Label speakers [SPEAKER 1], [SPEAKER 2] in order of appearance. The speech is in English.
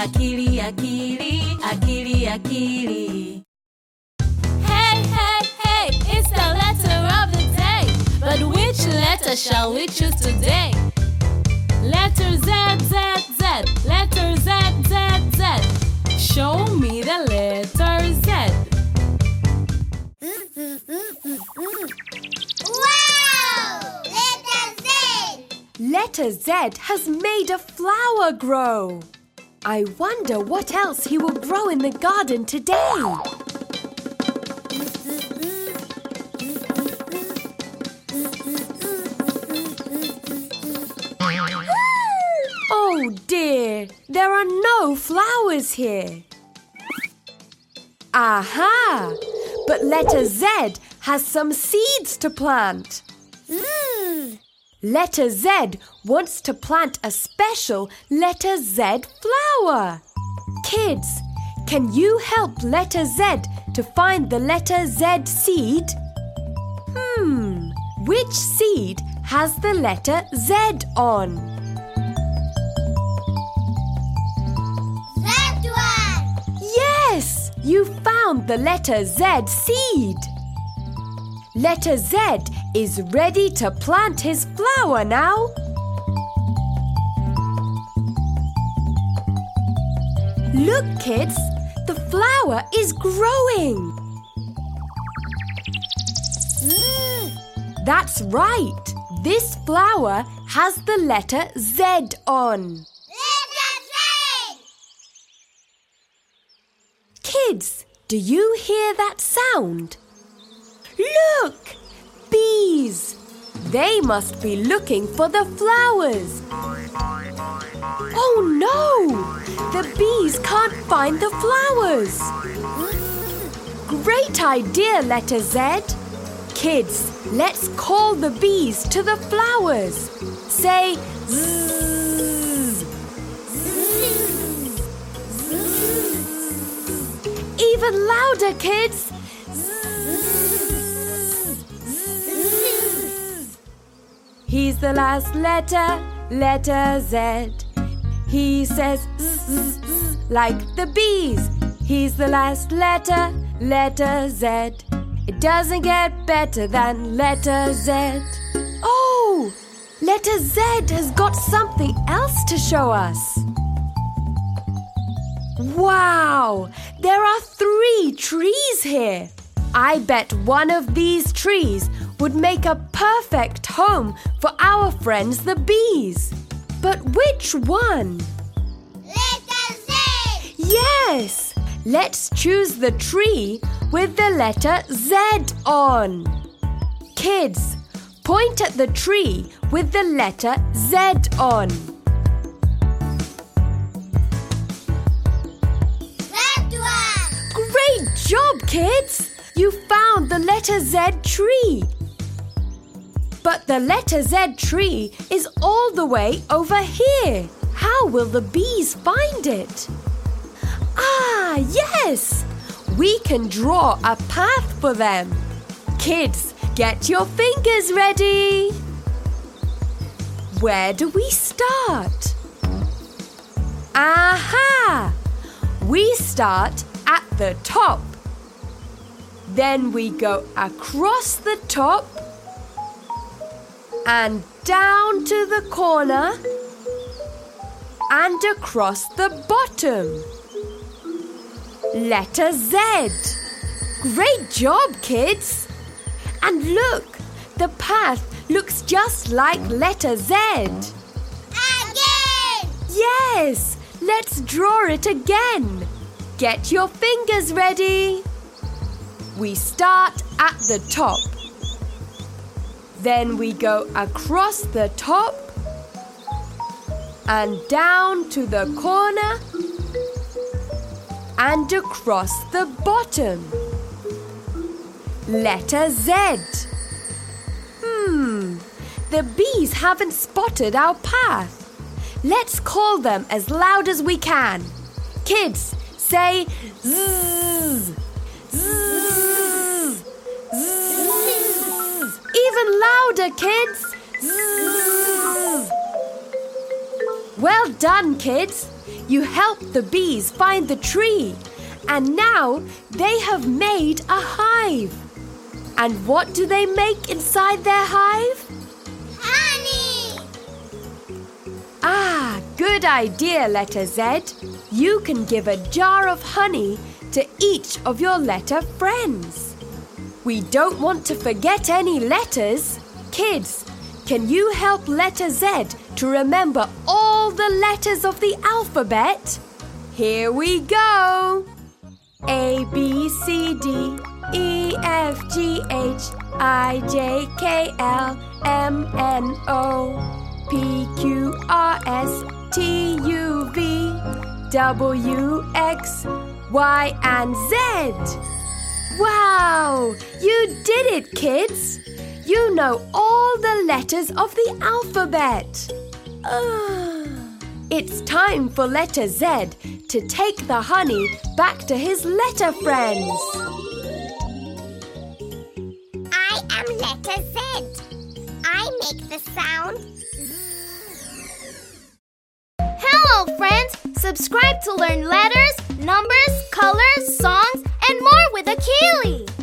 [SPEAKER 1] akili, akili, akili, akili. Hey, hey, hey, it's the letter of the day. But which letter shall we choose today? Letter Z, Z, Z, letter Z, Z, Z. Show me the letter Z.
[SPEAKER 2] Wow! Letter Z!
[SPEAKER 3] Letter Z has made a flower grow. I wonder what else he will grow in the garden today. Oh dear, there are no flowers here. Aha! But letter Z has some seeds to plant.
[SPEAKER 2] Mmm!
[SPEAKER 3] Letter Z wants to plant a special letter Z flower. Kids, can you help letter Z to find the letter Z seed? Hmm, which seed has the letter Z on?
[SPEAKER 2] That one!
[SPEAKER 3] Yes, you found the letter Z seed. Letter Z is ready to plant his flower now. Look, kids, the flower is growing.
[SPEAKER 2] Mmm!
[SPEAKER 3] That's right. This flower has the letter Z on.
[SPEAKER 2] Letter Z!
[SPEAKER 3] Kids, do you hear that sound? Look! They must be looking for the flowers. Oh no! The bees can't find the flowers. Great idea, letter Z. Kids, let's call the bees to the flowers. Say zzz. Even louder, kids. He's the last letter, letter Z. He says zzz, like the bees. He's the last letter, letter Z. It doesn't get better than letter Z. Oh, letter Z has got something else to show us. Wow, there are three trees here. I bet one of these trees would make a perfect home for our friends the bees. But which one?
[SPEAKER 2] Letter Z!
[SPEAKER 3] Yes! Let's choose the tree with the letter Z on. Kids, point at the tree with the letter Z on.
[SPEAKER 2] That one!
[SPEAKER 3] Great job, kids! You found the letter Z tree. But the letter Z tree is all the way over here. How will the bees find it? Ah, yes! We can draw a path for them. Kids, get your fingers ready. Where do we start? Aha! We start at the top. Then we go across the top and down to the corner and across the bottom. Letter Z. Great job, kids. And look, the path looks just like letter Z.
[SPEAKER 2] Again!
[SPEAKER 3] Yes, let's draw it again. Get your fingers ready. We start at the top. Then we go across the top and down to the corner and across the bottom. Letter Z. Hmm, the bees haven't spotted our path. Let's call them as loud as we can. Kids, say zzz, zzz, louder, kids. Zzz. Well done, kids. you helped the bees find the tree, and now they have made a hive. And what do they make inside their hive?
[SPEAKER 2] Honey.
[SPEAKER 3] Ah, good idea, letter Z. You can give a jar of honey to each of your letter friends. We don't want to forget any letters. Kids, can you help letter Z to remember all the letters of the alphabet? Here we go. A B C D E F G H I J K L M N O P Q R S T U V W X Y and Z. Wow! You did it, kids! You know all the letters of the alphabet. Ah. It's time for letter Z to take the honey back to his letter friends.
[SPEAKER 2] I am letter Z. I make the sound.
[SPEAKER 1] Hello, friends! Subscribe to learn letters, numbers, colors, songs with a